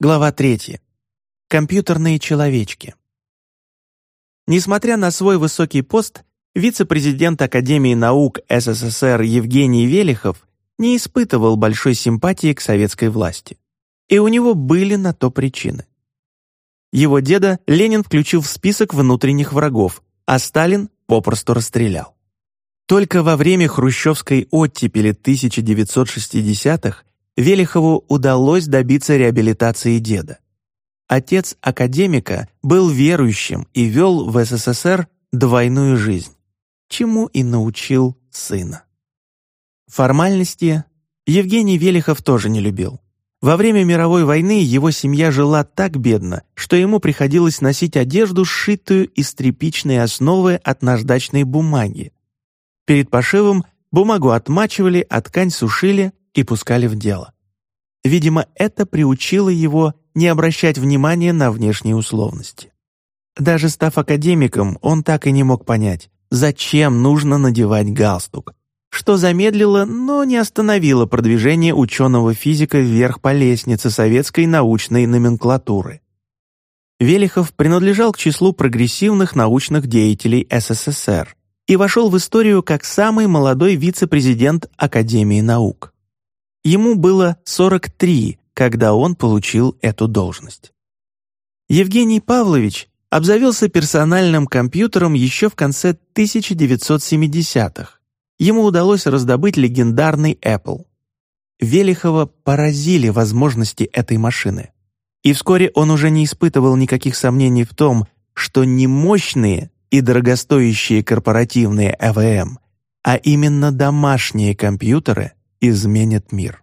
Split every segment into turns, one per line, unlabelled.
Глава 3. Компьютерные человечки. Несмотря на свой высокий пост, вице-президент Академии наук СССР Евгений Велихов не испытывал большой симпатии к советской власти. И у него были на то причины. Его деда Ленин включил в список внутренних врагов, а Сталин попросту расстрелял. Только во время хрущевской оттепели 1960-х Велихову удалось добиться реабилитации деда. Отец академика был верующим и вел в СССР двойную жизнь, чему и научил сына. Формальности Евгений Велихов тоже не любил. Во время мировой войны его семья жила так бедно, что ему приходилось носить одежду, сшитую из тряпичной основы от наждачной бумаги. Перед пошивом бумагу отмачивали, а ткань сушили, и пускали в дело. Видимо, это приучило его не обращать внимания на внешние условности. Даже став академиком, он так и не мог понять, зачем нужно надевать галстук, что замедлило, но не остановило продвижение ученого-физика вверх по лестнице советской научной номенклатуры. Велихов принадлежал к числу прогрессивных научных деятелей СССР и вошел в историю как самый молодой вице-президент Академии наук. Ему было 43, когда он получил эту должность. Евгений Павлович обзавелся персональным компьютером еще в конце 1970-х. Ему удалось раздобыть легендарный Apple. Велихова поразили возможности этой машины. И вскоре он уже не испытывал никаких сомнений в том, что не мощные и дорогостоящие корпоративные ЭВМ, а именно домашние компьютеры изменят мир.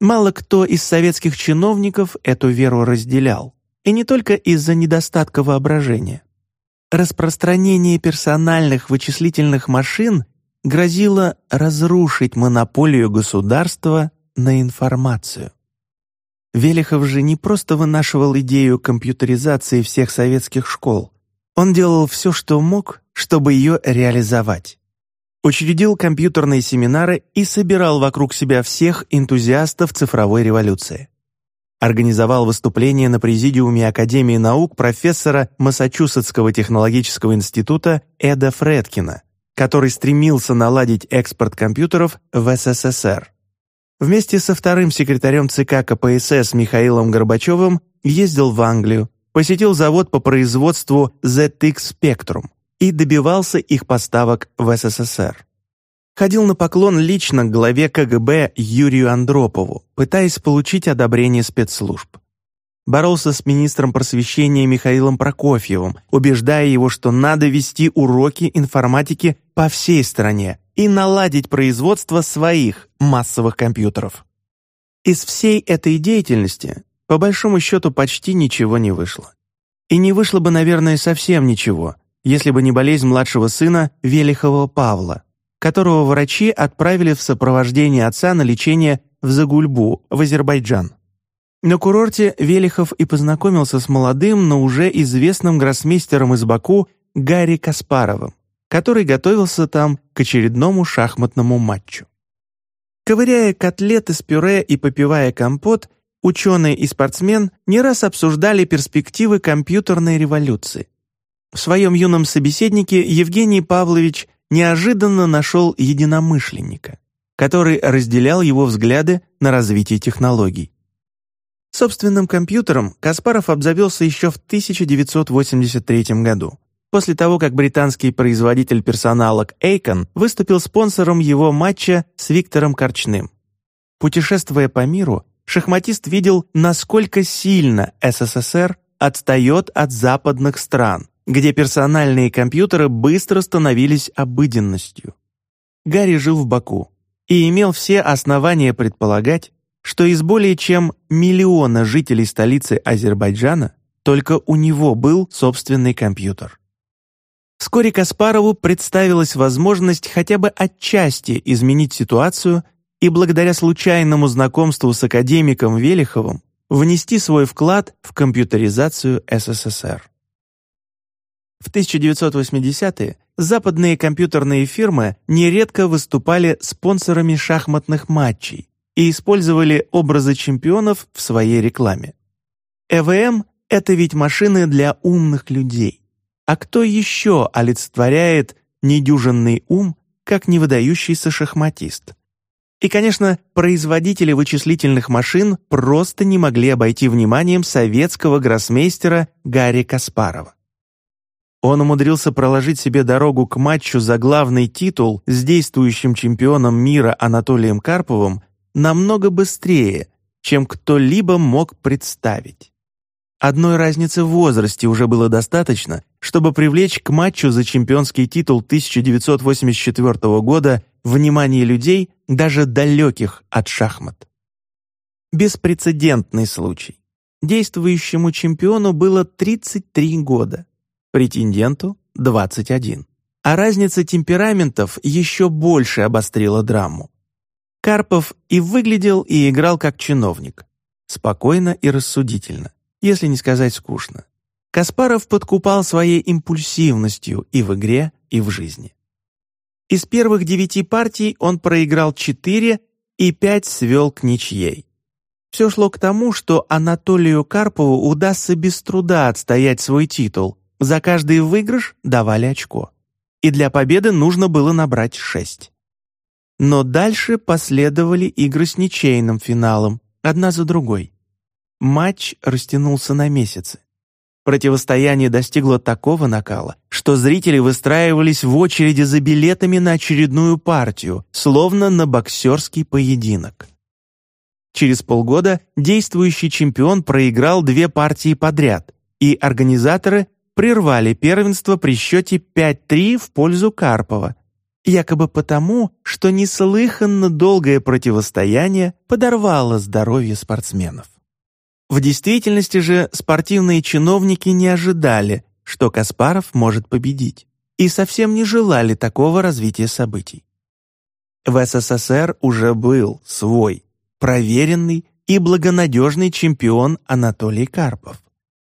Мало кто из советских чиновников эту веру разделял, и не только из-за недостатка воображения. Распространение персональных вычислительных машин грозило разрушить монополию государства на информацию. Велихов же не просто вынашивал идею компьютеризации всех советских школ, он делал все, что мог, чтобы ее реализовать. Учредил компьютерные семинары и собирал вокруг себя всех энтузиастов цифровой революции. Организовал выступление на президиуме Академии наук профессора Массачусетского технологического института Эда Фредкина, который стремился наладить экспорт компьютеров в СССР. Вместе со вторым секретарем ЦК КПСС Михаилом Горбачевым ездил в Англию, посетил завод по производству ZX Spectrum, и добивался их поставок в СССР. Ходил на поклон лично к главе КГБ Юрию Андропову, пытаясь получить одобрение спецслужб. Боролся с министром просвещения Михаилом Прокофьевым, убеждая его, что надо вести уроки информатики по всей стране и наладить производство своих массовых компьютеров. Из всей этой деятельности, по большому счету, почти ничего не вышло. И не вышло бы, наверное, совсем ничего, если бы не болезнь младшего сына Велихова Павла, которого врачи отправили в сопровождении отца на лечение в Загульбу, в Азербайджан. На курорте Велихов и познакомился с молодым, но уже известным гроссмейстером из Баку Гарри Каспаровым, который готовился там к очередному шахматному матчу. Ковыряя котлеты с пюре и попивая компот, ученый и спортсмен не раз обсуждали перспективы компьютерной революции. В своем юном собеседнике Евгений Павлович неожиданно нашел единомышленника, который разделял его взгляды на развитие технологий. Собственным компьютером Каспаров обзавелся еще в 1983 году, после того, как британский производитель персоналок Эйкон выступил спонсором его матча с Виктором Корчным. Путешествуя по миру, шахматист видел, насколько сильно СССР отстает от западных стран, где персональные компьютеры быстро становились обыденностью. Гарри жил в Баку и имел все основания предполагать, что из более чем миллиона жителей столицы Азербайджана только у него был собственный компьютер. Вскоре Каспарову представилась возможность хотя бы отчасти изменить ситуацию и благодаря случайному знакомству с академиком Велиховым внести свой вклад в компьютеризацию СССР. В 1980-е западные компьютерные фирмы нередко выступали спонсорами шахматных матчей и использовали образы чемпионов в своей рекламе. ЭВМ — это ведь машины для умных людей. А кто еще олицетворяет недюжинный ум, как невыдающийся шахматист? И, конечно, производители вычислительных машин просто не могли обойти вниманием советского гроссмейстера Гарри Каспарова. Он умудрился проложить себе дорогу к матчу за главный титул с действующим чемпионом мира Анатолием Карповым намного быстрее, чем кто-либо мог представить. Одной разницы в возрасте уже было достаточно, чтобы привлечь к матчу за чемпионский титул 1984 года внимание людей, даже далеких от шахмат. Беспрецедентный случай. Действующему чемпиону было 33 года, претенденту — 21. А разница темпераментов еще больше обострила драму. Карпов и выглядел, и играл как чиновник. Спокойно и рассудительно, если не сказать скучно. Каспаров подкупал своей импульсивностью и в игре, и в жизни. Из первых девяти партий он проиграл четыре и пять свел к ничьей. Все шло к тому, что Анатолию Карпову удастся без труда отстоять свой титул. За каждый выигрыш давали очко. И для победы нужно было набрать шесть. Но дальше последовали игры с ничейным финалом, одна за другой. Матч растянулся на месяцы. Противостояние достигло такого накала, что зрители выстраивались в очереди за билетами на очередную партию, словно на боксерский поединок. Через полгода действующий чемпион проиграл две партии подряд, и организаторы прервали первенство при счете 5-3 в пользу Карпова, якобы потому, что неслыханно долгое противостояние подорвало здоровье спортсменов. В действительности же спортивные чиновники не ожидали, что Каспаров может победить, и совсем не желали такого развития событий. В СССР уже был свой, проверенный и благонадежный чемпион Анатолий Карпов,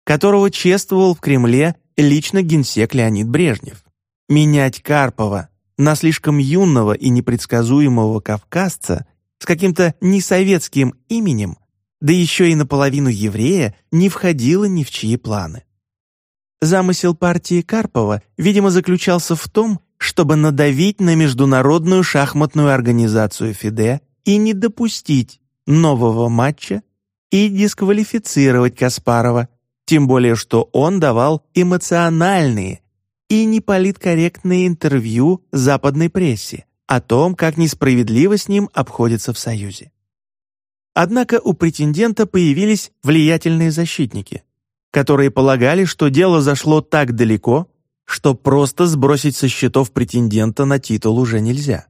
которого чествовал в Кремле лично генсек Леонид Брежнев. Менять Карпова на слишком юного и непредсказуемого кавказца с каким-то несоветским именем, да еще и наполовину еврея, не входило ни в чьи планы. Замысел партии Карпова, видимо, заключался в том, чтобы надавить на международную шахматную организацию ФИДЕ и не допустить нового матча и дисквалифицировать Каспарова, тем более что он давал эмоциональные и неполиткорректные интервью западной прессе о том, как несправедливо с ним обходится в Союзе. Однако у претендента появились влиятельные защитники, которые полагали, что дело зашло так далеко, что просто сбросить со счетов претендента на титул уже нельзя.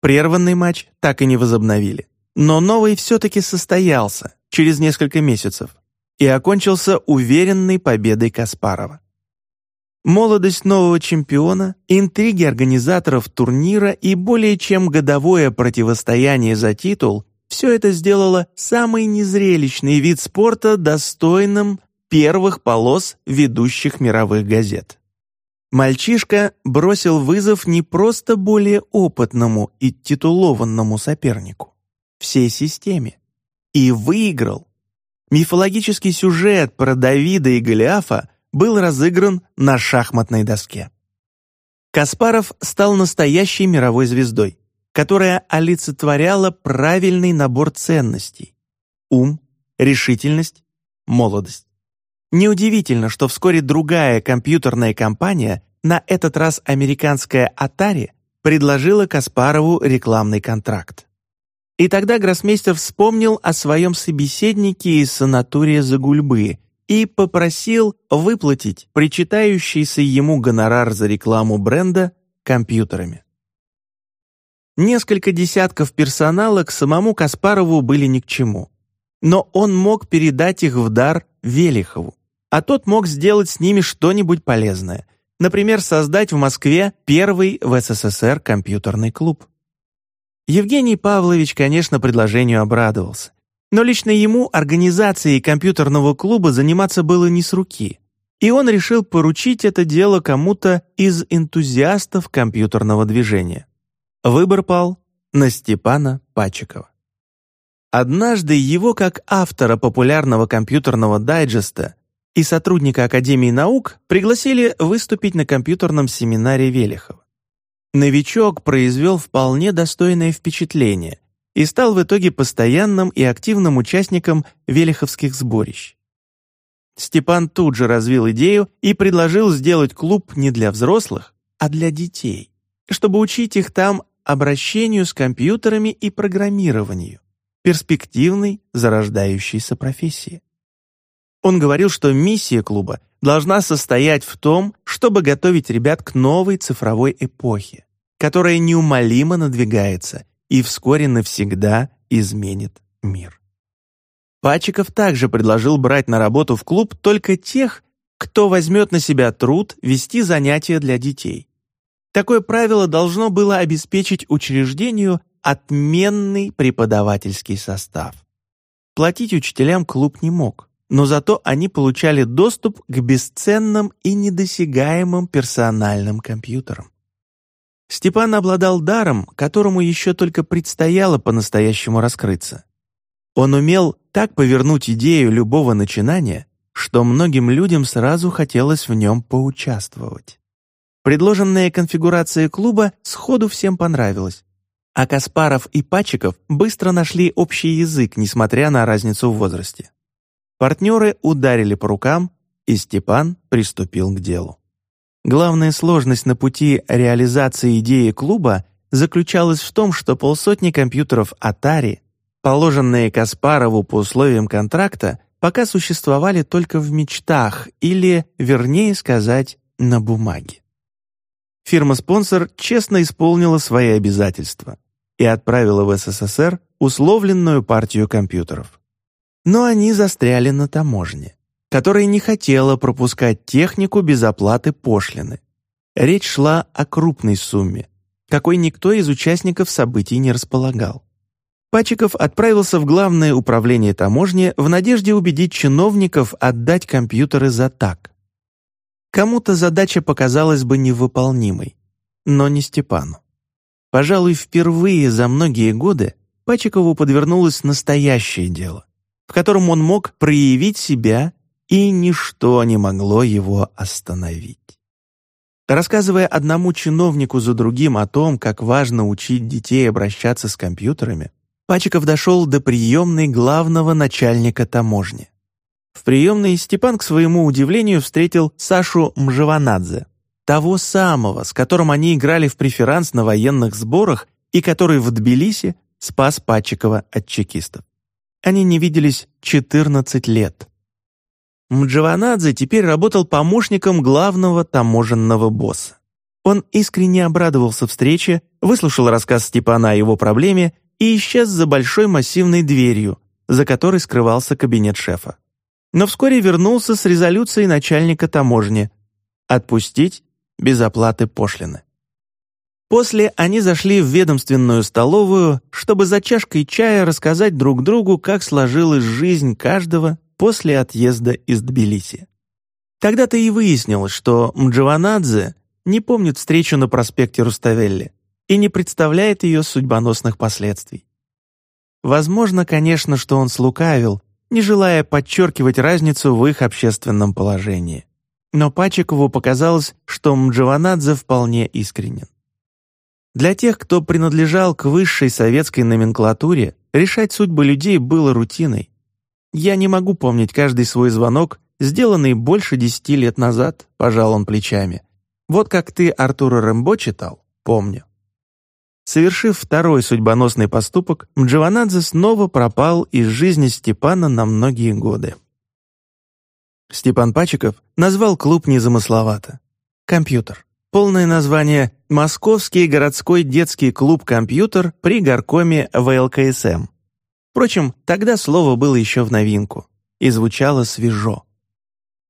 Прерванный матч так и не возобновили. Но новый все-таки состоялся через несколько месяцев и окончился уверенной победой Каспарова. Молодость нового чемпиона, интриги организаторов турнира и более чем годовое противостояние за титул – все это сделало самый незрелищный вид спорта достойным первых полос ведущих мировых газет. Мальчишка бросил вызов не просто более опытному и титулованному сопернику, всей системе, и выиграл. Мифологический сюжет про Давида и Голиафа был разыгран на шахматной доске. Каспаров стал настоящей мировой звездой, которая олицетворяла правильный набор ценностей – ум, решительность, молодость. Неудивительно, что вскоре другая компьютерная компания, на этот раз американская Atari, предложила Каспарову рекламный контракт. И тогда гроссмейстер вспомнил о своем собеседнике из санатория Загульбы и попросил выплатить причитающийся ему гонорар за рекламу бренда компьютерами. Несколько десятков персонала к самому Каспарову были ни к чему. Но он мог передать их в дар Велихову, а тот мог сделать с ними что-нибудь полезное, например, создать в Москве первый в СССР компьютерный клуб. Евгений Павлович, конечно, предложению обрадовался. Но лично ему организацией компьютерного клуба заниматься было не с руки, и он решил поручить это дело кому-то из энтузиастов компьютерного движения. Выбор пал на Степана Пачикова. Однажды его, как автора популярного компьютерного дайджеста и сотрудника Академии наук, пригласили выступить на компьютерном семинаре Велихова. Новичок произвел вполне достойное впечатление и стал в итоге постоянным и активным участником велиховских сборищ. Степан тут же развил идею и предложил сделать клуб не для взрослых, а для детей, чтобы учить их там обращению с компьютерами и программированию, перспективной зарождающейся профессии. Он говорил, что миссия клуба должна состоять в том, чтобы готовить ребят к новой цифровой эпохе, которая неумолимо надвигается и вскоре навсегда изменит мир. Пачиков также предложил брать на работу в клуб только тех, кто возьмет на себя труд вести занятия для детей. Такое правило должно было обеспечить учреждению отменный преподавательский состав. Платить учителям клуб не мог но зато они получали доступ к бесценным и недосягаемым персональным компьютерам. Степан обладал даром, которому еще только предстояло по-настоящему раскрыться. Он умел так повернуть идею любого начинания, что многим людям сразу хотелось в нем поучаствовать. Предложенная конфигурация клуба сходу всем понравилась, а Каспаров и Пачиков быстро нашли общий язык, несмотря на разницу в возрасте. Партнеры ударили по рукам, и Степан приступил к делу. Главная сложность на пути реализации идеи клуба заключалась в том, что полсотни компьютеров Atari, положенные Каспарову по условиям контракта, пока существовали только в мечтах или, вернее сказать, на бумаге. Фирма-спонсор честно исполнила свои обязательства и отправила в СССР условленную партию компьютеров но они застряли на таможне, которая не хотела пропускать технику без оплаты пошлины. Речь шла о крупной сумме, какой никто из участников событий не располагал. Пачиков отправился в Главное управление таможни в надежде убедить чиновников отдать компьютеры за так. Кому-то задача показалась бы невыполнимой, но не Степану. Пожалуй, впервые за многие годы Пачикову подвернулось настоящее дело в котором он мог проявить себя, и ничто не могло его остановить. Рассказывая одному чиновнику за другим о том, как важно учить детей обращаться с компьютерами, Пачиков дошел до приемной главного начальника таможни. В приемной Степан, к своему удивлению, встретил Сашу Мжаванадзе, того самого, с которым они играли в преферанс на военных сборах и который в Тбилиси спас Пачикова от чекистов. Они не виделись 14 лет. Мджаванадзе теперь работал помощником главного таможенного босса. Он искренне обрадовался встрече, выслушал рассказ Степана о его проблеме и исчез за большой массивной дверью, за которой скрывался кабинет шефа. Но вскоре вернулся с резолюцией начальника таможни «Отпустить без оплаты пошлины». После они зашли в ведомственную столовую, чтобы за чашкой чая рассказать друг другу, как сложилась жизнь каждого после отъезда из Тбилиси. Тогда-то и выяснилось, что Мджаванадзе не помнит встречу на проспекте Руставелли и не представляет ее судьбоносных последствий. Возможно, конечно, что он слукавил, не желая подчеркивать разницу в их общественном положении. Но Пачикову показалось, что Мджаванадзе вполне искренен. Для тех, кто принадлежал к высшей советской номенклатуре, решать судьбы людей было рутиной. Я не могу помнить каждый свой звонок, сделанный больше десяти лет назад, пожал он плечами. Вот как ты Артура Рэмбо читал, помню. Совершив второй судьбоносный поступок, Мджаванадзе снова пропал из жизни Степана на многие годы. Степан Пачиков назвал клуб незамысловато. Компьютер. Полное название «Московский городской детский клуб «Компьютер» при горкоме ВЛКСМ». Впрочем, тогда слово было еще в новинку и звучало свежо.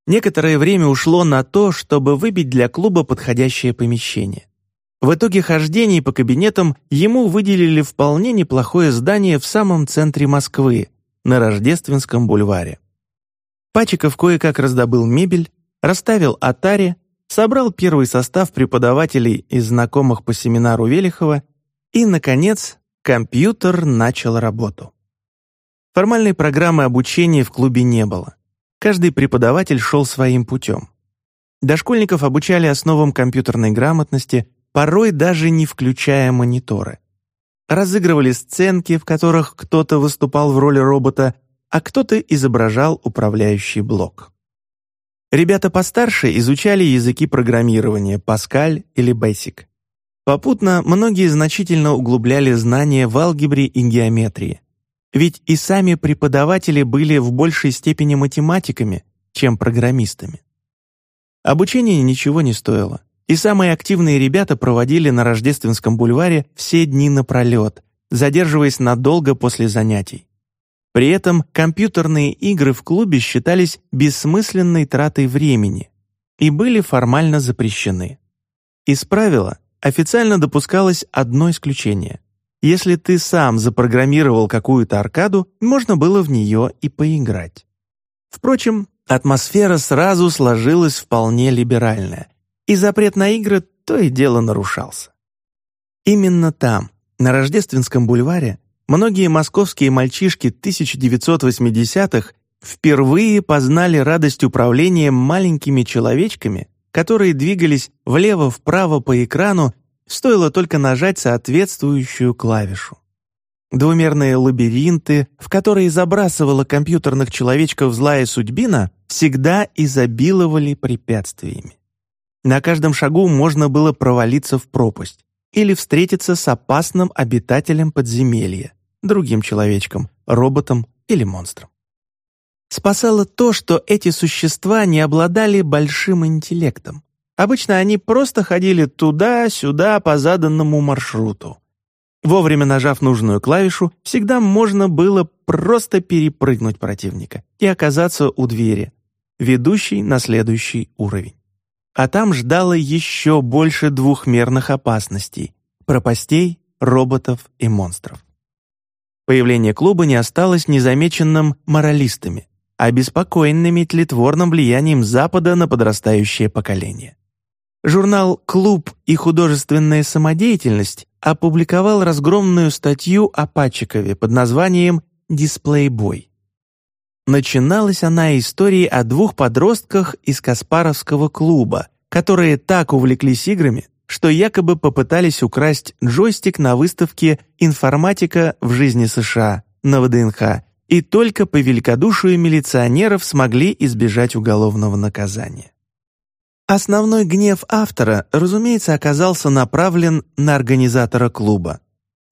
Некоторое время ушло на то, чтобы выбить для клуба подходящее помещение. В итоге хождений по кабинетам ему выделили вполне неплохое здание в самом центре Москвы, на Рождественском бульваре. Пачиков кое-как раздобыл мебель, расставил атари, собрал первый состав преподавателей и знакомых по семинару Велихова, и, наконец, компьютер начал работу. Формальной программы обучения в клубе не было. Каждый преподаватель шел своим путем. Дошкольников обучали основам компьютерной грамотности, порой даже не включая мониторы. Разыгрывали сценки, в которых кто-то выступал в роли робота, а кто-то изображал управляющий блок. Ребята постарше изучали языки программирования Pascal или Basic. Попутно многие значительно углубляли знания в алгебре и геометрии. Ведь и сами преподаватели были в большей степени математиками, чем программистами. Обучение ничего не стоило, и самые активные ребята проводили на Рождественском бульваре все дни напролет, задерживаясь надолго после занятий. При этом компьютерные игры в клубе считались бессмысленной тратой времени и были формально запрещены. Из правила официально допускалось одно исключение. Если ты сам запрограммировал какую-то аркаду, можно было в нее и поиграть. Впрочем, атмосфера сразу сложилась вполне либеральная, и запрет на игры то и дело нарушался. Именно там, на Рождественском бульваре, Многие московские мальчишки 1980-х впервые познали радость управления маленькими человечками, которые двигались влево-вправо по экрану, стоило только нажать соответствующую клавишу. Двумерные лабиринты, в которые забрасывала компьютерных человечков злая судьбина, всегда изобиловали препятствиями. На каждом шагу можно было провалиться в пропасть или встретиться с опасным обитателем подземелья другим человечкам, роботам или монстрам. Спасало то, что эти существа не обладали большим интеллектом. Обычно они просто ходили туда-сюда по заданному маршруту. Вовремя нажав нужную клавишу, всегда можно было просто перепрыгнуть противника и оказаться у двери, ведущей на следующий уровень. А там ждало еще больше двухмерных опасностей — пропастей, роботов и монстров. Появление клуба не осталось незамеченным моралистами, а обеспокоенными тлетворным влиянием Запада на подрастающее поколение. Журнал «Клуб и художественная самодеятельность» опубликовал разгромную статью о Пачикове под названием «Дисплейбой». Начиналась она историей о двух подростках из Каспаровского клуба, которые так увлеклись играми, что якобы попытались украсть джойстик на выставке «Информатика в жизни США» на ВДНХ, и только по великодушию милиционеров смогли избежать уголовного наказания. Основной гнев автора, разумеется, оказался направлен на организатора клуба.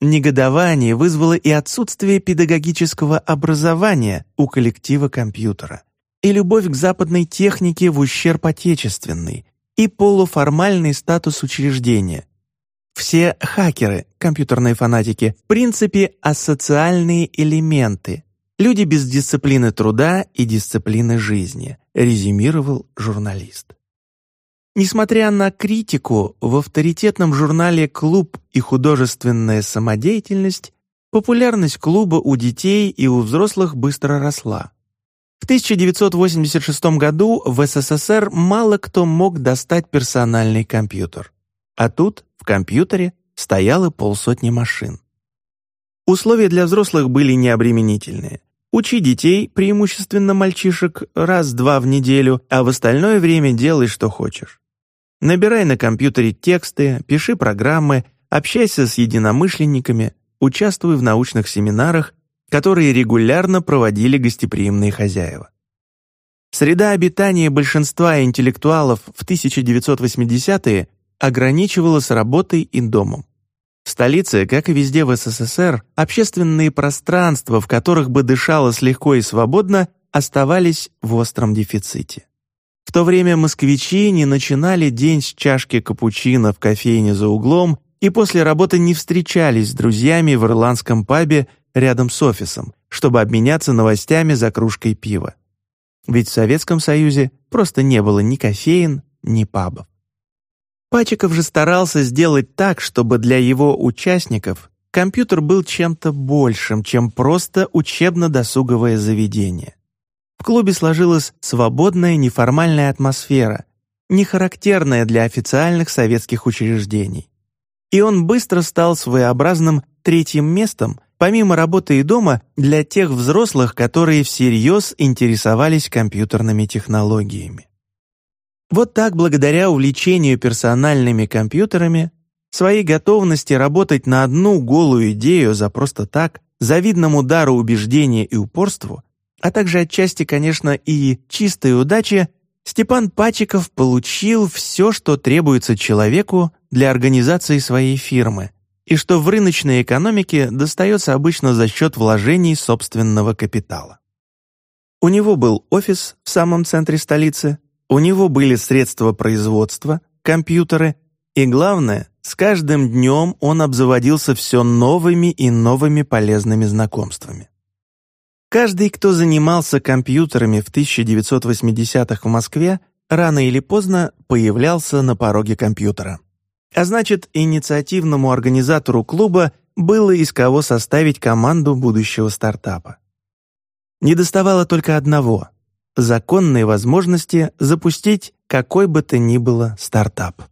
Негодование вызвало и отсутствие педагогического образования у коллектива компьютера, и любовь к западной технике в ущерб отечественной, и полуформальный статус учреждения. Все хакеры, компьютерные фанатики, в принципе асоциальные элементы, люди без дисциплины труда и дисциплины жизни, резюмировал журналист. Несмотря на критику, в авторитетном журнале «Клуб и художественная самодеятельность» популярность клуба у детей и у взрослых быстро росла. В 1986 году в СССР мало кто мог достать персональный компьютер. А тут, в компьютере, стояло полсотни машин. Условия для взрослых были необременительные. Учи детей, преимущественно мальчишек, раз-два в неделю, а в остальное время делай, что хочешь. Набирай на компьютере тексты, пиши программы, общайся с единомышленниками, участвуй в научных семинарах которые регулярно проводили гостеприимные хозяева. Среда обитания большинства интеллектуалов в 1980-е ограничивалась работой и домом. В столице, как и везде в СССР, общественные пространства, в которых бы дышалось легко и свободно, оставались в остром дефиците. В то время москвичи не начинали день с чашки капучино в кофейне за углом и после работы не встречались с друзьями в ирландском пабе рядом с офисом, чтобы обменяться новостями за кружкой пива. Ведь в Советском Союзе просто не было ни кофеин, ни пабов. Пачиков же старался сделать так, чтобы для его участников компьютер был чем-то большим, чем просто учебно-досуговое заведение. В клубе сложилась свободная неформальная атмосфера, не характерная для официальных советских учреждений. И он быстро стал своеобразным третьим местом, помимо работы и дома, для тех взрослых, которые всерьез интересовались компьютерными технологиями. Вот так, благодаря увлечению персональными компьютерами, своей готовности работать на одну голую идею за просто так, завидному дару убеждения и упорству, а также отчасти, конечно, и чистой удачи, Степан Пачиков получил все, что требуется человеку для организации своей фирмы, и что в рыночной экономике достается обычно за счет вложений собственного капитала. У него был офис в самом центре столицы, у него были средства производства, компьютеры, и главное, с каждым днем он обзаводился все новыми и новыми полезными знакомствами. Каждый, кто занимался компьютерами в 1980-х в Москве, рано или поздно появлялся на пороге компьютера. А значит, инициативному организатору клуба было из кого составить команду будущего стартапа. Не доставало только одного — законной возможности запустить какой бы то ни было стартап.